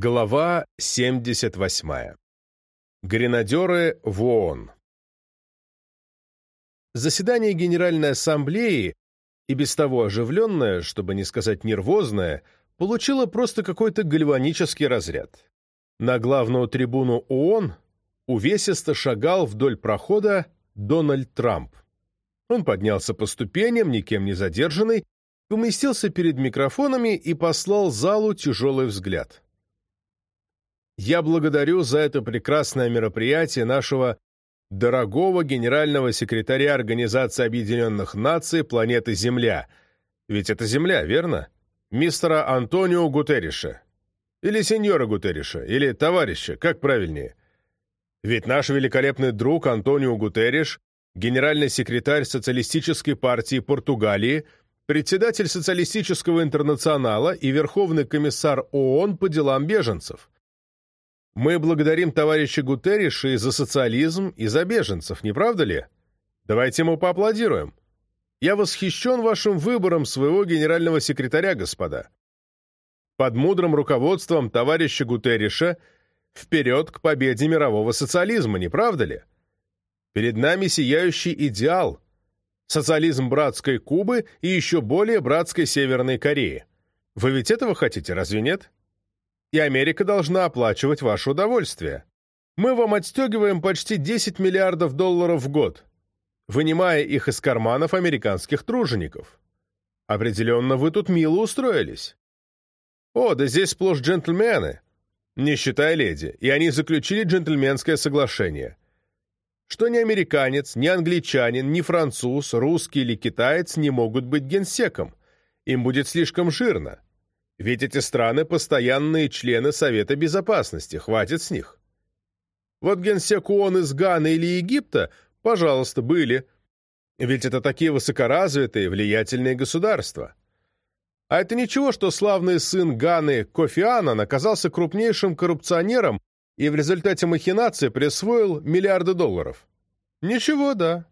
Глава 78. Гренадеры в ООН. Заседание Генеральной Ассамблеи, и без того оживленное, чтобы не сказать нервозное, получило просто какой-то гальванический разряд. На главную трибуну ООН увесисто шагал вдоль прохода Дональд Трамп. Он поднялся по ступеням, никем не задержанный, поместился перед микрофонами и послал залу тяжелый взгляд. Я благодарю за это прекрасное мероприятие нашего дорогого генерального секретаря Организации Объединенных Наций планеты Земля. Ведь это Земля, верно? Мистера Антонио Гутерриша. Или сеньора Гутерриша, или товарища, как правильнее. Ведь наш великолепный друг Антонио Гутерриш, генеральный секретарь Социалистической партии Португалии, председатель Социалистического интернационала и верховный комиссар ООН по делам беженцев – мы благодарим товарища Гутерриша и за социализм, и за беженцев, не правда ли? Давайте ему поаплодируем. Я восхищен вашим выбором своего генерального секретаря, господа. Под мудрым руководством товарища Гутерриша вперед к победе мирового социализма, не правда ли? Перед нами сияющий идеал – социализм братской Кубы и еще более братской Северной Кореи. Вы ведь этого хотите, разве нет? И Америка должна оплачивать ваше удовольствие. Мы вам отстегиваем почти 10 миллиардов долларов в год, вынимая их из карманов американских тружеников. Определенно, вы тут мило устроились. О, да здесь сплошь джентльмены, не считая леди, и они заключили джентльменское соглашение. Что ни американец, ни англичанин, ни француз, русский или китаец не могут быть генсеком. Им будет слишком жирно. Ведь эти страны – постоянные члены Совета Безопасности, хватит с них. Вот генсек ООН из Ганы или Египта, пожалуйста, были. Ведь это такие высокоразвитые, влиятельные государства. А это ничего, что славный сын Ганы Кофи Аннан оказался крупнейшим коррупционером и в результате махинации присвоил миллиарды долларов. Ничего, да.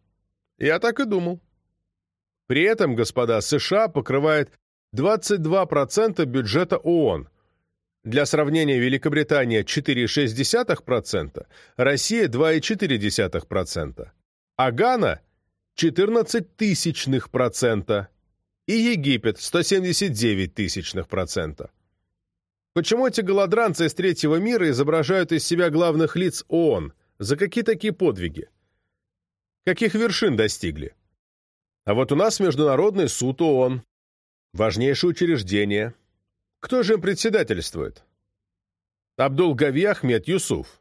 Я так и думал. При этом, господа, США покрывает 22% бюджета ООН. Для сравнения, Великобритания 4,6%, Россия 2,4%, а Гана 14 тысячных процента и Египет 179 тысячных процента. Почему эти голодранцы из третьего мира изображают из себя главных лиц ООН? За какие такие подвиги? Каких вершин достигли? А вот у нас Международный суд ООН, Важнейшее учреждение. Кто же им председательствует? Абдул-Гави Ахмед Юсуф.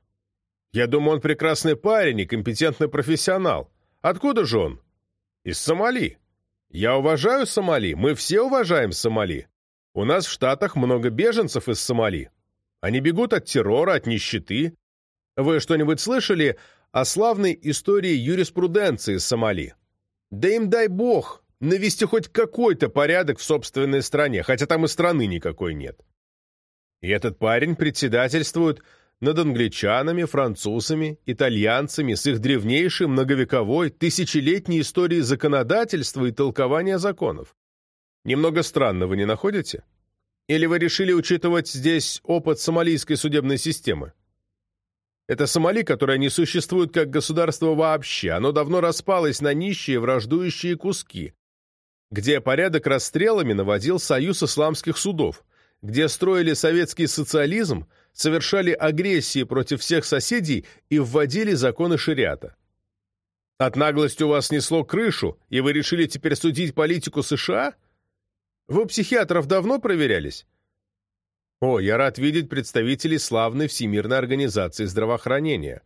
Я думаю, он прекрасный парень и компетентный профессионал. Откуда же он? Из Сомали. Я уважаю Сомали, мы все уважаем Сомали. У нас в Штатах много беженцев из Сомали. Они бегут от террора, от нищеты. Вы что-нибудь слышали о славной истории юриспруденции Сомали? Да им дай бог, навести хоть какой-то порядок в собственной стране, хотя там и страны никакой нет. И этот парень председательствует над англичанами, французами, итальянцами с их древнейшей многовековой, тысячелетней историей законодательства и толкования законов. Немного странно, вы не находите? Или вы решили учитывать здесь опыт сомалийской судебной системы? Это Сомали, которое не существует как государство вообще, оно давно распалось на нищие враждующие куски, где порядок расстрелами наводил союз исламских судов, где строили советский социализм, совершали агрессии против всех соседей и вводили законы шариата. От наглости у вас снесло крышу, и вы решили теперь судить политику США? Вы психиатров давно проверялись? О, я рад видеть представителей славной Всемирной организации здравоохранения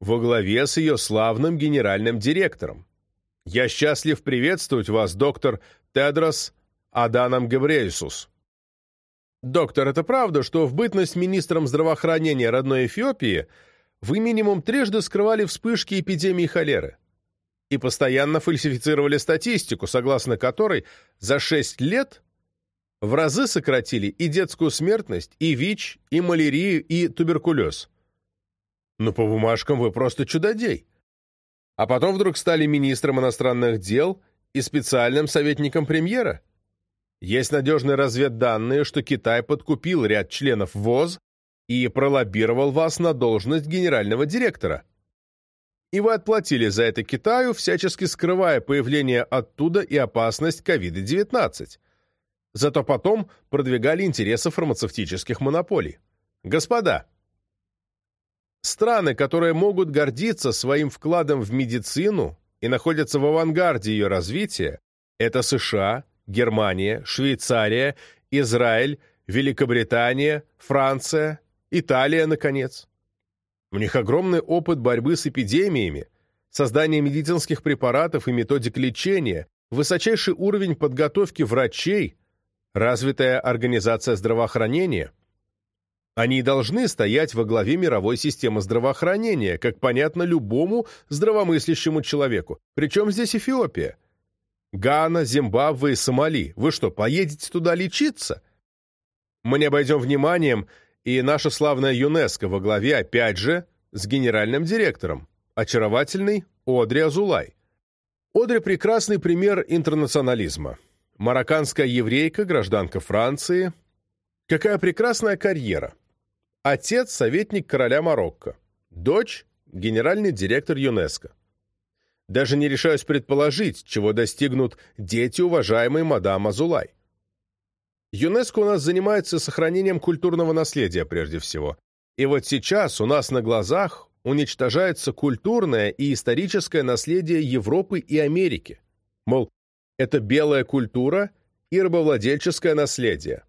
во главе с ее славным генеральным директором. Я счастлив приветствовать вас, доктор Тедрос Аданам Гебреисус. Доктор, это правда, что в бытность министром здравоохранения родной Эфиопии вы минимум трижды скрывали вспышки эпидемии холеры и постоянно фальсифицировали статистику, согласно которой за 6 лет в разы сократили и детскую смертность, и ВИЧ, и малярию, и туберкулез. Но по бумажкам вы просто чудодей а потом вдруг стали министром иностранных дел и специальным советником премьера? Есть надежные разведданные, что Китай подкупил ряд членов ВОЗ и пролоббировал вас на должность генерального директора. И вы отплатили за это Китаю, всячески скрывая появление оттуда и опасность COVID-19. Зато потом продвигали интересы фармацевтических монополий. Господа, страны, которые могут гордиться своим вкладом в медицину и находятся в авангарде ее развития, это США, Германия, Швейцария, Израиль, Великобритания, Франция, Италия, наконец. У них огромный опыт борьбы с эпидемиями, создания медицинских препаратов и методик лечения, высочайший уровень подготовки врачей, развитая организация здравоохранения. Они должны стоять во главе мировой системы здравоохранения, как понятно любому здравомыслящему человеку. Причем здесь Эфиопия? Гана, Зимбабве и Сомали. Вы что, поедете туда лечиться? Мы не обойдем вниманием и наша славная ЮНЕСКО во главе, опять же, с генеральным директором, очаровательный Одри Азулай. Одри – прекрасный пример интернационализма. Марокканская еврейка, гражданка Франции. Какая прекрасная карьера. Отец – советник короля Марокко. Дочь – генеральный директор ЮНЕСКО. Даже не решаюсь предположить, чего достигнут дети уважаемой мадам Азулай. ЮНЕСКО у нас занимается сохранением культурного наследия прежде всего. И вот сейчас у нас на глазах уничтожается культурное и историческое наследие Европы и Америки. Мол, это белая культура и рабовладельческое наследие.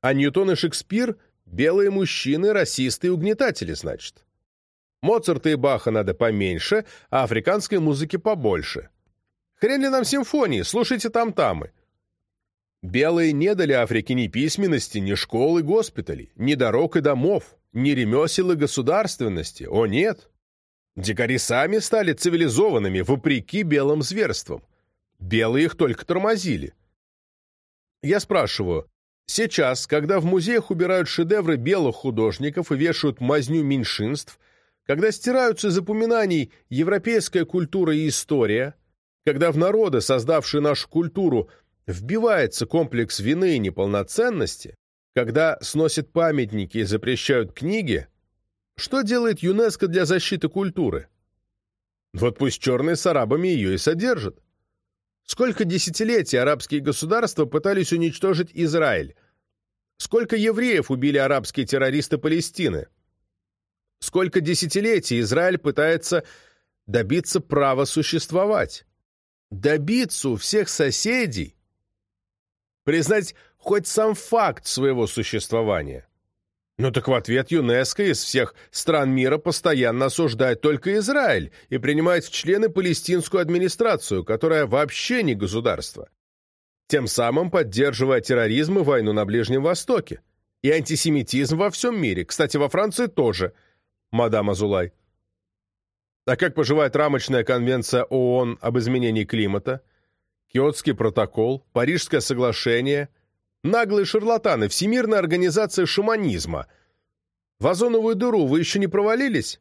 А Ньютон и Шекспир – белые мужчины, расисты и угнетатели, значит. Моцарта и Баха надо поменьше, а африканской музыки побольше. Хрен ли нам симфонии, слушайте там-тамы. Белые не дали Африке ни письменности, ни школ и госпиталей, ни дорог и домов, ни ремесел и государственности, о нет. Дикари сами стали цивилизованными, вопреки белым зверствам. Белые их только тормозили. Я спрашиваю, сейчас, когда в музеях убирают шедевры белых художников и вешают мазню меньшинств, когда стираются запоминаний европейская культура и история, когда в народы, создавшие нашу культуру, вбивается комплекс вины и неполноценности, когда сносят памятники и запрещают книги, что делает ЮНЕСКО для защиты культуры? Вот пусть черные с арабами ее и содержат. Сколько десятилетий арабские государства пытались уничтожить Израиль? Сколько евреев убили арабские террористы Палестины? Сколько десятилетий Израиль пытается добиться права существовать? Добиться у всех соседей? Признать хоть сам факт своего существования? Ну так в ответ ЮНЕСКО из всех стран мира постоянно осуждает только Израиль и принимает в члены палестинскую администрацию, которая вообще не государство, тем самым поддерживая терроризм и войну на Ближнем Востоке. И антисемитизм во всем мире, кстати, во Франции тоже, мадам Азулай. А как поживает рамочная конвенция ООН об изменении климата, Киотский протокол, Парижское соглашение – Наглые шарлатаны, Всемирная организация шаманизма. В озоновую дыру вы еще не провалились?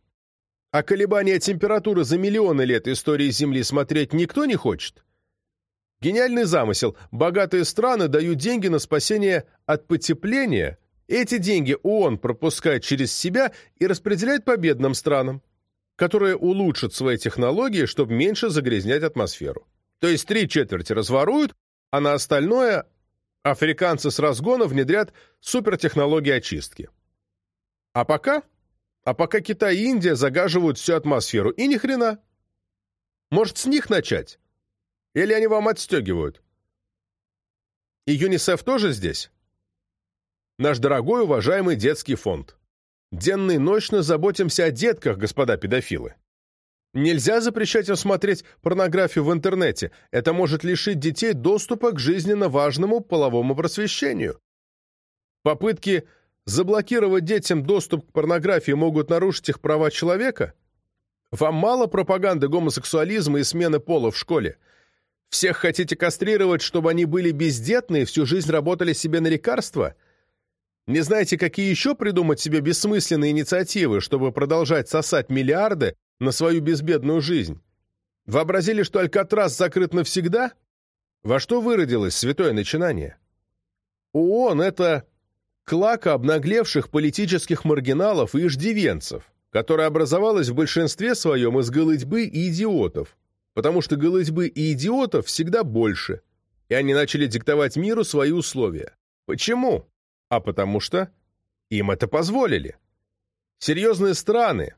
А колебания температуры за миллионы лет истории Земли смотреть никто не хочет? Гениальный замысел. Богатые страны дают деньги на спасение от потепления. Эти деньги ООН пропускает через себя и распределяет по бедным странам, которые улучшат свои технологии, чтобы меньше загрязнять атмосферу. То есть три четверти разворуют, а на остальное африканцы с разгона внедрят супертехнологии очистки. А пока? А пока Китай и Индия загаживают всю атмосферу, и ни хрена. Может, с них начать? Или они вам отстегивают? И ЮНИСЕФ тоже здесь? Наш дорогой уважаемый детский фонд. Денно и ночно заботимся о детках, господа педофилы. Нельзя запрещать им смотреть порнографию в интернете. Это может лишить детей доступа к жизненно важному половому просвещению. Попытки заблокировать детям доступ к порнографии могут нарушить их права человека? Вам мало пропаганды гомосексуализма и смены пола в школе? Всех хотите кастрировать, чтобы они были бездетны и всю жизнь работали себе на лекарства? Не знаете, какие еще придумать себе бессмысленные инициативы, чтобы продолжать сосать миллиарды на свою безбедную жизнь? Вообразили, что Алькатрас закрыт навсегда? Во что выродилось святое начинание? ООН — это клака обнаглевших политических маргиналов и иждивенцев, которая образовалась в большинстве своем из голытьбы и идиотов, потому что голытьбы и идиотов всегда больше, и они начали диктовать миру свои условия. Почему? А потому что им это позволили. Серьезные страны,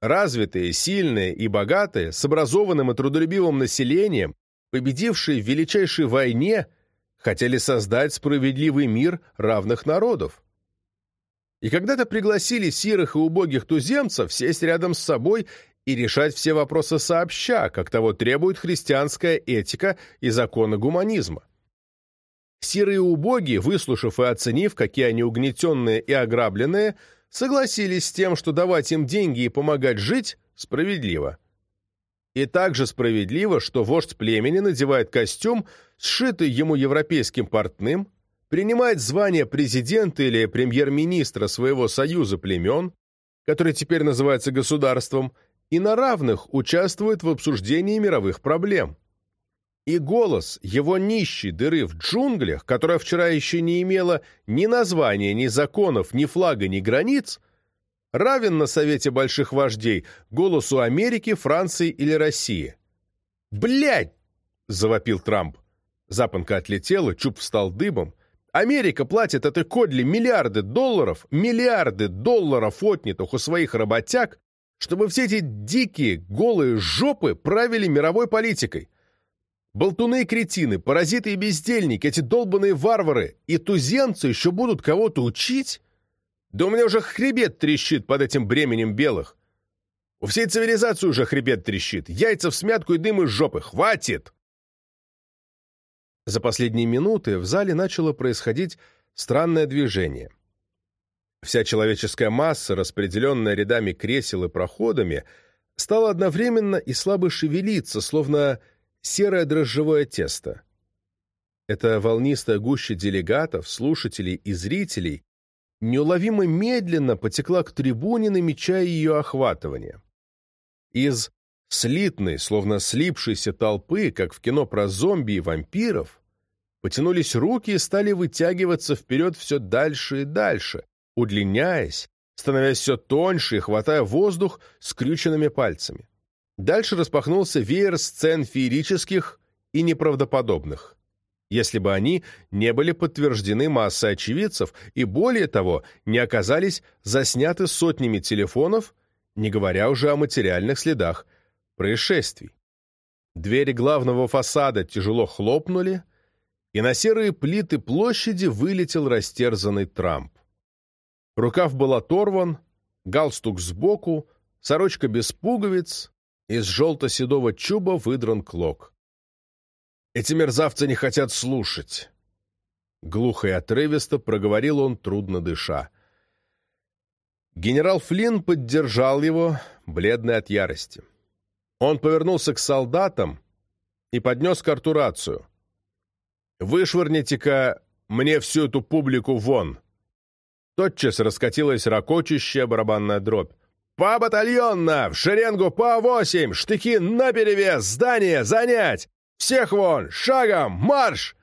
развитые, сильные и богатые, с образованным и трудолюбивым населением, победившие в величайшей войне, хотели создать справедливый мир равных народов. И когда-то пригласили сирых и убогих туземцев сесть рядом с собой и решать все вопросы сообща, как того требует христианская этика и законы гуманизма. Сирые и убогие, выслушав и оценив, какие они угнетенные и ограбленные, согласились с тем, что давать им деньги и помогать жить справедливо. И также справедливо, что вождь племени надевает костюм, сшитый ему европейским портным, принимает звание президента или премьер-министра своего союза племен, который теперь называется государством, и на равных участвует в обсуждении мировых проблем. И голос его нищей дыры в джунглях, которая вчера еще не имела ни названия, ни законов, ни флага, ни границ, равен на Совете Больших Вождей голосу Америки, Франции или России. «Блядь!» — завопил Трамп. Запонка отлетела, Чуб встал дыбом. «Америка платит этой Кодли миллиарды долларов, миллиарды долларов отнятых у своих работяг чтобы все эти дикие, голые жопы правили мировой политикой. Болтуны и кретины, паразиты и бездельники, эти долбанные варвары и туземцы еще будут кого-то учить? Да у меня уже хребет трещит под этим бременем белых. У всей цивилизации уже хребет трещит. Яйца в смятку и дым из жопы. Хватит! За последние минуты в зале начало происходить странное движение — Вся человеческая масса, распределенная рядами кресел и проходами, стала одновременно и слабо шевелиться, словно серое дрожжевое тесто. Эта волнистая гуща делегатов, слушателей и зрителей неуловимо медленно потекла к трибуне, намечая ее охватывание. Из слитной, словно слипшейся толпы, как в кино про зомби и вампиров, потянулись руки и стали вытягиваться вперед все дальше и дальше, удлиняясь, становясь все тоньше и хватая воздух скрюченными пальцами. Дальше распахнулся веер сцен феерических и неправдоподобных, если бы они не были подтверждены массой очевидцев и, более того, не оказались засняты сотнями телефонов, не говоря уже о материальных следах происшествий. Двери главного фасада тяжело хлопнули, и на серые плиты площади вылетел растерзанный Трамп. Рукав был оторван, галстук сбоку, сорочка без пуговиц, из желто-седого чуба выдран клок. «Эти мерзавцы не хотят слушать!» Глухо и отрывисто проговорил он, трудно дыша. Генерал Флинн поддержал его, бледный от ярости. Он повернулся к солдатам и поднес картурацию. «Вышвырните-ка мне всю эту публику вон!» Тотчас раскатилась ракочущая барабанная дробь. «По батальонно! В шеренгу по восемь! Штыки наперевес! Здание занять! Всех вон! Шагом! Марш!»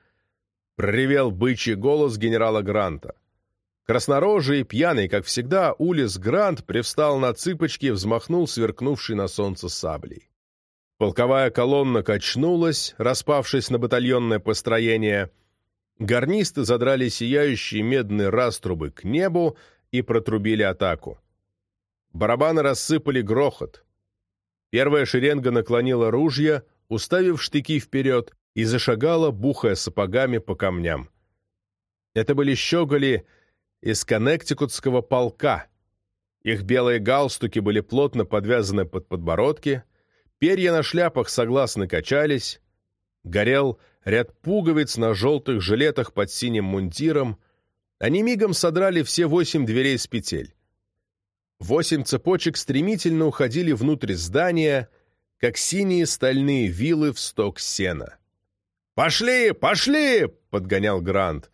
Проревел бычий голос генерала Гранта. Краснорожий и пьяный, как всегда, Улис Грант привстал на цыпочки и взмахнул сверкнувший на солнце саблей. Полковая колонна качнулась, распавшись на батальонное построение, Гарнисты задрали сияющие медные раструбы к небу и протрубили атаку. Барабаны рассыпали грохот. Первая шеренга наклонила ружья, уставив штыки вперед, и зашагала, бухая сапогами по камням. Это были щеголи из коннектикутского полка. Их белые галстуки были плотно подвязаны под подбородки, перья на шляпах согласно качались, горел ряд пуговиц на желтых жилетах под синим мундиром. Они мигом содрали все восемь дверей с петель. Восемь цепочек стремительно уходили внутрь здания, как синие стальные вилы в сток сена. «Пошли! Пошли!» — подгонял Грант.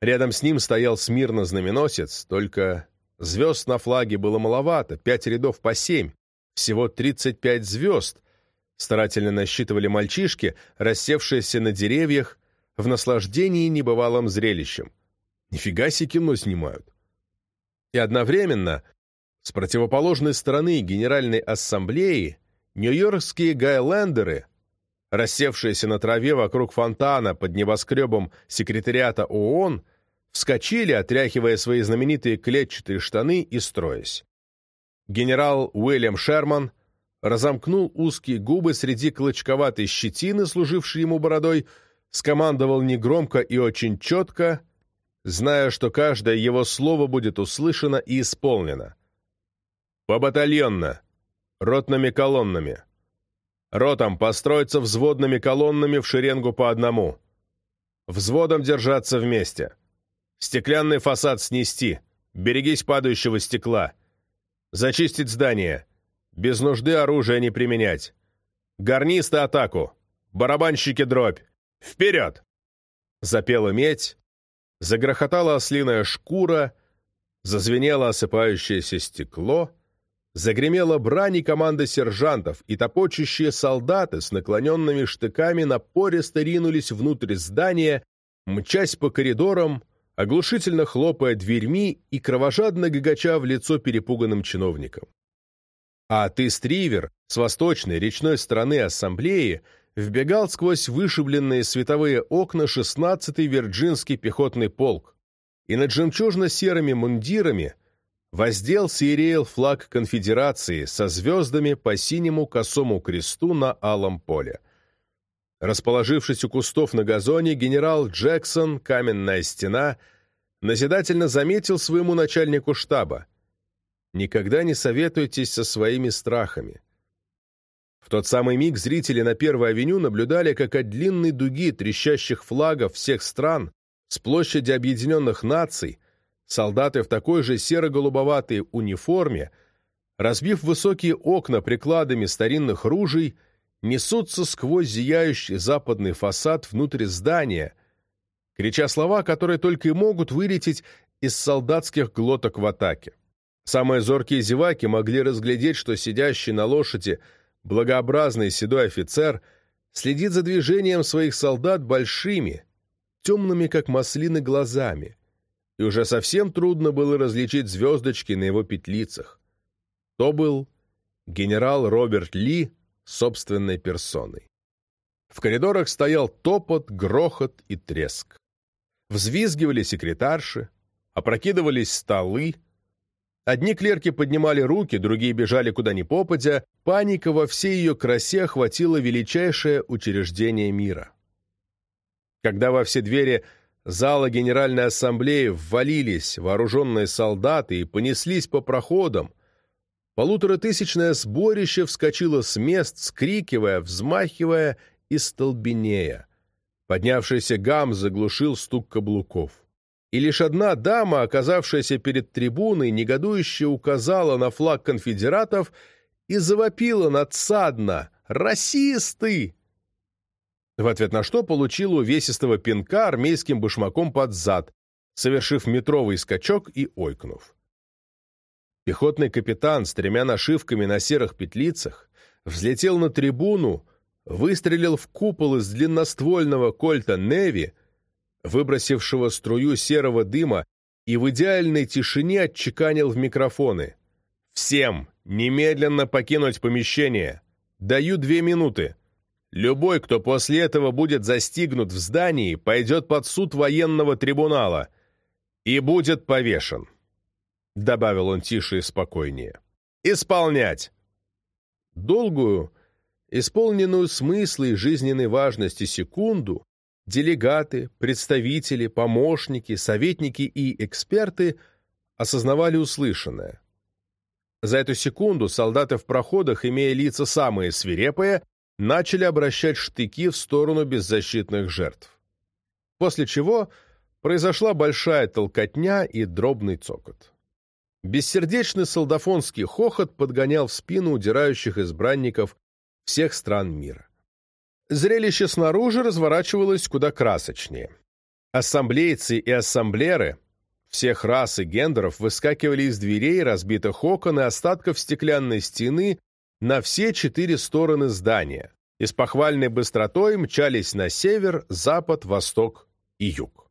Рядом с ним стоял смирно знаменосец, только звезд на флаге было маловато, пять рядов по семь, всего тридцать пять звезд, старательно насчитывали мальчишки, рассевшиеся на деревьях, в наслаждении небывалым зрелищем. Нифига себе кино снимают. И одновременно с противоположной стороны Генеральной Ассамблеи нью-йоркские гайлендеры, рассевшиеся на траве вокруг фонтана под небоскребом секретариата ООН, вскочили, отряхивая свои знаменитые клетчатые штаны и строясь. Генерал Уильям Шерман разомкнул узкие губы среди клочковатой щетины, служившей ему бородой, скомандовал негромко и очень четко, зная, что каждое его слово будет услышано и исполнено. «Побатальонно, ротными колоннами. Ротам построиться взводными колоннами в шеренгу по одному. Взводом держаться вместе. Стеклянный фасад снести. Берегись падающего стекла. Зачистить здание. Без нужды оружие не применять. Гарнисты атаку. Барабанщики дробь. Вперед!» Запела медь, загрохотала ослиная шкура, зазвенело осыпающееся стекло, загремела брань и команда сержантов, и топочущие солдаты с наклоненными штыками напористо ринулись внутрь здания, мчась по коридорам, оглушительно хлопая дверьми и кровожадно гагача в лицо перепуганным чиновникам. А ты, Стривер, с восточной речной стороны ассамблеи, вбегал сквозь вышибленные световые окна 16-й Вирджинский пехотный полк, и над жемчужно-серыми мундирами возделся и реял флаг конфедерации со звездами по синему косому кресту на алом поле. Расположившись у кустов на газоне, генерал Джексон, каменная стена, назидательно заметил своему начальнику штаба. «Никогда не советуйтесь со своими страхами. В тот самый миг зрители на Первой авеню наблюдали, как от длинной дуги трещащих флагов всех стран с площади Объединенных Наций солдаты в такой же серо-голубоватой униформе, разбив высокие окна прикладами старинных ружей, несутся сквозь зияющий западный фасад внутрь здания, крича слова, которые только и могут вылететь из солдатских глоток в атаке. Самые зоркие зеваки могли разглядеть, что сидящий на лошади – благообразный седой офицер следит за движением своих солдат большими, темными, как маслины, глазами, и уже совсем трудно было различить звездочки на его петлицах. То был генерал Роберт Ли собственной персоной. В коридорах стоял топот, грохот и треск. Взвизгивали секретарши, опрокидывались столы, Одни клерки поднимали руки, другие бежали куда ни попадя. Паника во всей ее красе охватила величайшее учреждение мира. Когда во все двери зала Генеральной Ассамблеи ввалились вооруженные солдаты и понеслись по проходам, полуторатысячное сборище вскочило с мест, скрикивая, взмахивая и столбенея. Поднявшийся гам заглушил стук каблуков и лишь одна дама, оказавшаяся перед трибуной, негодующе указала на флаг конфедератов и завопила надсадно «Расисты!» В ответ на что получила увесистого пинка армейским башмаком под зад, совершив метровый скачок и ойкнув. Пехотный капитан с тремя нашивками на серых петлицах взлетел на трибуну, выстрелил в купол из длинноствольного кольта Неви, выбросившего струю серого дыма, и в идеальной тишине отчеканил в микрофоны. «Всем немедленно покинуть помещение. Даю две минуты. Любой, кто после этого будет застигнут в здании, пойдет под суд военного трибунала и будет повешен», — добавил он тише и спокойнее. «Исполнять!» Долгую, исполненную смысла и жизненной важности секунду Делегаты, представители, помощники, советники и эксперты осознавали услышанное. За эту секунду солдаты в проходах, имея лица самые свирепые, начали обращать штыки в сторону беззащитных жертв. После чего произошла большая толкотня и дробный цокот. Бессердечный солдафонский хохот подгонял в спину удирающих избранников всех стран мира. Зрелище снаружи разворачивалось куда красочнее. Ассамблейцы и ассамблеры всех рас и гендеров выскакивали из дверей, разбитых окон и остатков стеклянной стены на все четыре стороны здания и с похвальной быстротой мчались на север, запад, восток и юг.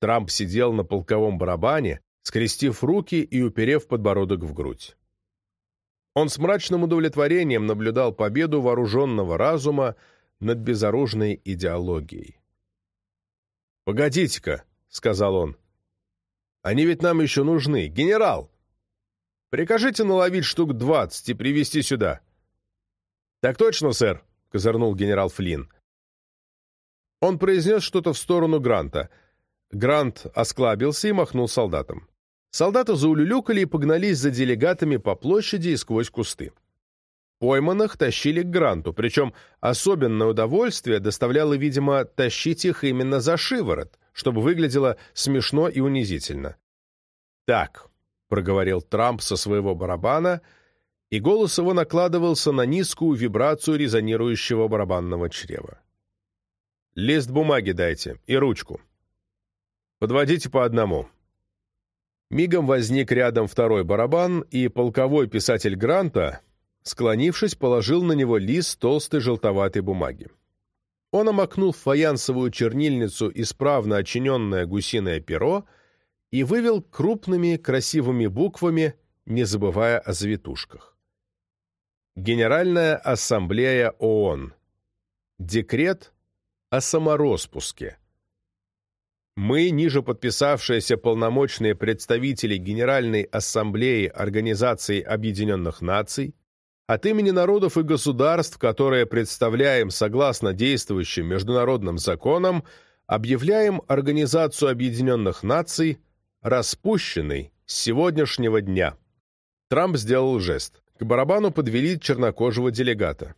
Трамп сидел на полковом барабане, скрестив руки и уперев подбородок в грудь. Он с мрачным удовлетворением наблюдал победу вооруженного разума над безоружной идеологией. «Погодите-ка», — сказал он, — «они ведь нам еще нужны. Генерал, прикажите наловить штук двадцать и привезти сюда». «Так точно, сэр», — козырнул генерал Флинн. Он произнес что-то в сторону Гранта. Грант осклабился и махнул солдатам. Солдаты заулюлюкали и погнались за делегатами по площади и сквозь кусты. Пойманных тащили к Гранту, причем особенное удовольствие доставляло, видимо, тащить их именно за шиворот, чтобы выглядело смешно и унизительно. «Так», — проговорил Трамп со своего барабана, и голос его накладывался на низкую вибрацию резонирующего барабанного чрева. «Лист бумаги дайте и ручку. Подводите по одному». Мигом возник рядом второй барабан, и полковой писатель Гранта, склонившись, положил на него лист толстой желтоватой бумаги. Он омакнул в фаянсовую чернильницу исправно очиненное гусиное перо и вывел крупными красивыми буквами, не забывая о завитушках. Генеральная ассамблея ООН. Декрет о самороспуске. Мы, ниже подписавшиеся полномочные представители Генеральной Ассамблеи Организации Объединенных Наций, от имени народов и государств, которые представляем согласно действующим международным законам, объявляем Организацию Объединенных Наций распущенной с сегодняшнего дня. Трамп сделал жест. К барабану подвели чернокожего делегата.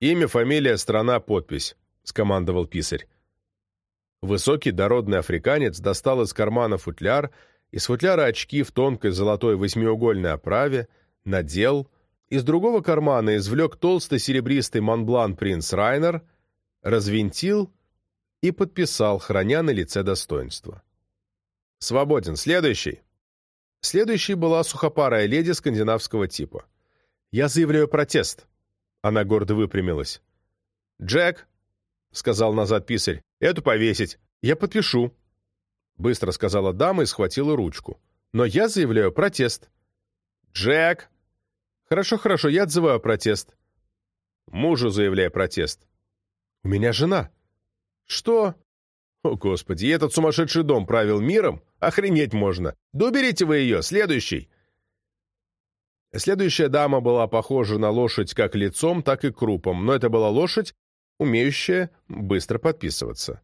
«Имя, фамилия, страна, подпись», — скомандовал писарь. Высокий дородный африканец достал из кармана футляр, из футляра очки в тонкой золотой восьмиугольной оправе, надел, из другого кармана извлек толстый серебристый Монблан Принц Райнер, развинтил и подписал, храня на лице достоинство. «Свободен. Следующий». Следующей была сухопарая леди скандинавского типа. «Я заявляю протест». Она гордо выпрямилась. «Джек», — сказал назад писарь, Эту повесить. Я подпишу. Быстро сказала дама и схватила ручку. Но я заявляю протест. Джек! Хорошо, хорошо, я отзываю протест. Мужу заявляю протест. У меня жена. Что? О, Господи, этот сумасшедший дом правил миром? Охренеть можно. Да уберите вы ее, следующий. Следующая дама была похожа на лошадь как лицом, так и крупом, но это была лошадь, умеющая быстро подписываться.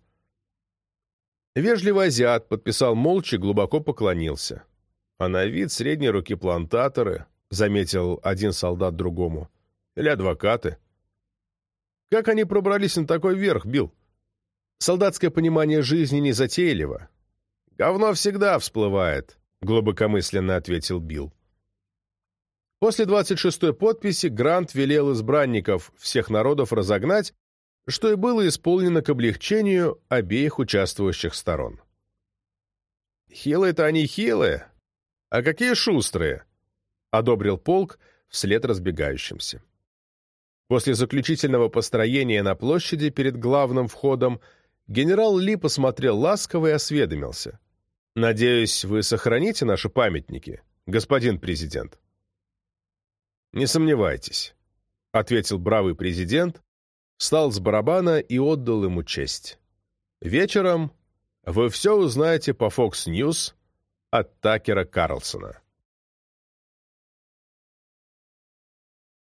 Вежливый азиат подписал молча, глубоко поклонился. А на вид средней руки плантаторы, заметил один солдат другому, или адвокаты. Как они пробрались на такой верх, Билл? Солдатское понимание жизни не затейливо. Говно всегда всплывает, глубокомысленно ответил Билл. После 26-й подписи Грант велел избранников всех народов разогнать что и было исполнено к облегчению обеих участвующих сторон. «Хилые-то они хилые, а какие шустрые!» — одобрил полк вслед разбегающимся. После заключительного построения на площади перед главным входом генерал Ли посмотрел ласково и осведомился. «Надеюсь, вы сохраните наши памятники, господин президент?» «Не сомневайтесь», — ответил бравый президент, встал с барабана и отдал ему честь. Вечером вы все узнаете по Fox News от Такера Карлсона.